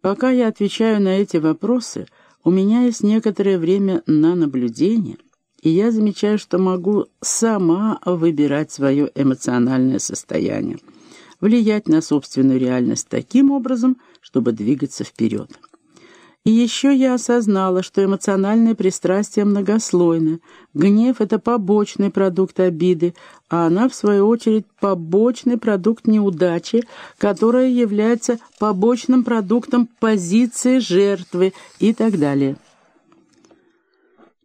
Пока я отвечаю на эти вопросы, у меня есть некоторое время на наблюдение, и я замечаю, что могу сама выбирать свое эмоциональное состояние, влиять на собственную реальность таким образом, чтобы двигаться вперед. И еще я осознала, что эмоциональное пристрастие многослойно. Гнев — это побочный продукт обиды, а она, в свою очередь, побочный продукт неудачи, которая является побочным продуктом позиции жертвы и так далее.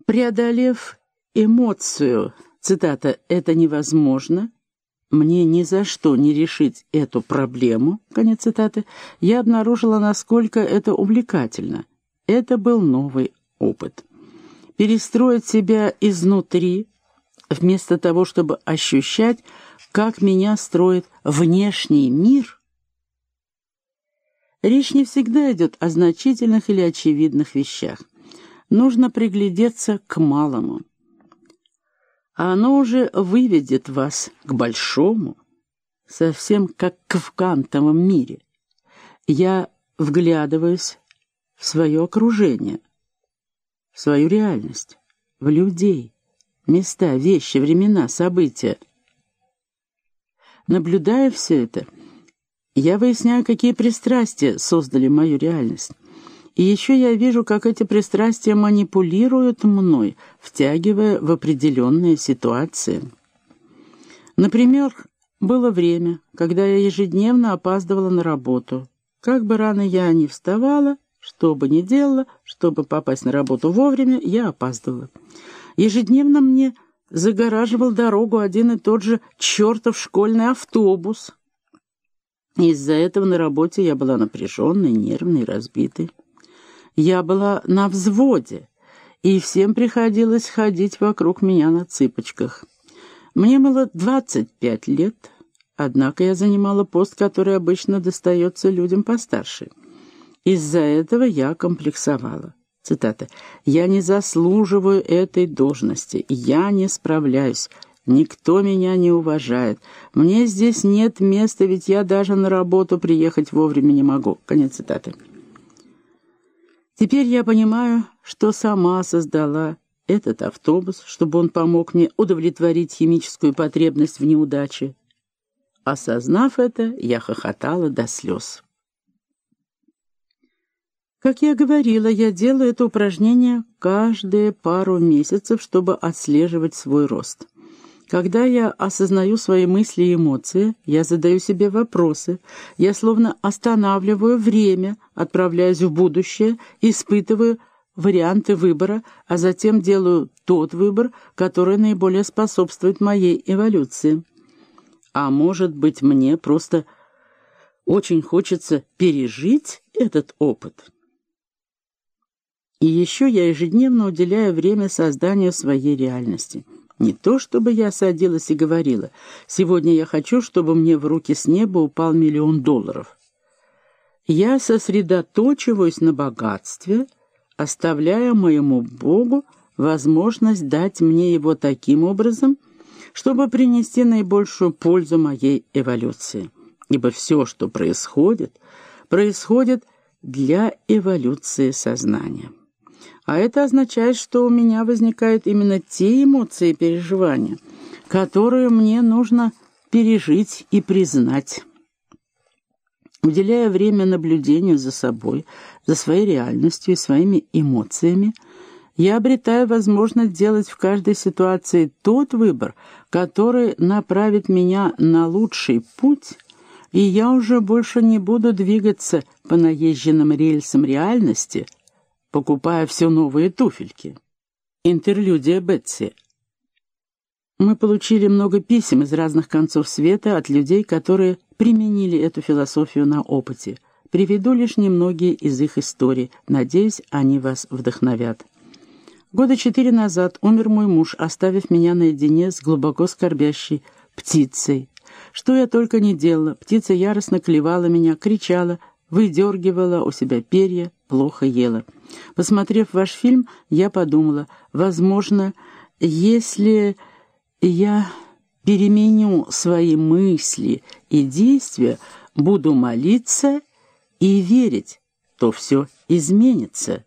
Преодолев эмоцию, цитата, «это невозможно», мне ни за что не решить эту проблему, конец цитаты, я обнаружила, насколько это увлекательно. Это был новый опыт. Перестроить себя изнутри, вместо того, чтобы ощущать, как меня строит внешний мир. Речь не всегда идет о значительных или очевидных вещах. Нужно приглядеться к малому а оно уже выведет вас к большому, совсем как в кантовом мире. Я вглядываюсь в свое окружение, в свою реальность, в людей, места, вещи, времена, события. Наблюдая все это, я выясняю, какие пристрастия создали мою реальность. И еще я вижу, как эти пристрастия манипулируют мной, втягивая в определенные ситуации. Например, было время, когда я ежедневно опаздывала на работу. Как бы рано я ни вставала, что бы ни делала, чтобы попасть на работу вовремя, я опаздывала. Ежедневно мне загораживал дорогу один и тот же чертов школьный автобус. Из-за этого на работе я была напряженной, нервной, разбитой. Я была на взводе, и всем приходилось ходить вокруг меня на цыпочках. Мне было 25 лет, однако я занимала пост, который обычно достается людям постарше. Из-за этого я комплексовала. Цитата. «Я не заслуживаю этой должности, я не справляюсь, никто меня не уважает, мне здесь нет места, ведь я даже на работу приехать вовремя не могу». Конец цитаты. Теперь я понимаю, что сама создала этот автобус, чтобы он помог мне удовлетворить химическую потребность в неудаче. Осознав это, я хохотала до слез. Как я говорила, я делаю это упражнение каждые пару месяцев, чтобы отслеживать свой рост. Когда я осознаю свои мысли и эмоции, я задаю себе вопросы, я словно останавливаю время, отправляюсь в будущее, испытываю варианты выбора, а затем делаю тот выбор, который наиболее способствует моей эволюции. А может быть, мне просто очень хочется пережить этот опыт? И еще я ежедневно уделяю время созданию своей реальности — не то, чтобы я садилась и говорила, «Сегодня я хочу, чтобы мне в руки с неба упал миллион долларов». Я сосредоточиваюсь на богатстве, оставляя моему Богу возможность дать мне его таким образом, чтобы принести наибольшую пользу моей эволюции. Ибо все, что происходит, происходит для эволюции сознания. А это означает, что у меня возникают именно те эмоции и переживания, которые мне нужно пережить и признать. Уделяя время наблюдению за собой, за своей реальностью и своими эмоциями, я обретаю возможность делать в каждой ситуации тот выбор, который направит меня на лучший путь, и я уже больше не буду двигаться по наезженным рельсам реальности, покупая все новые туфельки. Интерлюдия Бетси. Мы получили много писем из разных концов света от людей, которые применили эту философию на опыте. Приведу лишь немногие из их историй. Надеюсь, они вас вдохновят. Года четыре назад умер мой муж, оставив меня наедине с глубоко скорбящей птицей. Что я только не делала, птица яростно клевала меня, кричала, выдергивала у себя перья, плохо ела. Посмотрев ваш фильм, я подумала, возможно, если я переменю свои мысли и действия, буду молиться и верить, то все изменится.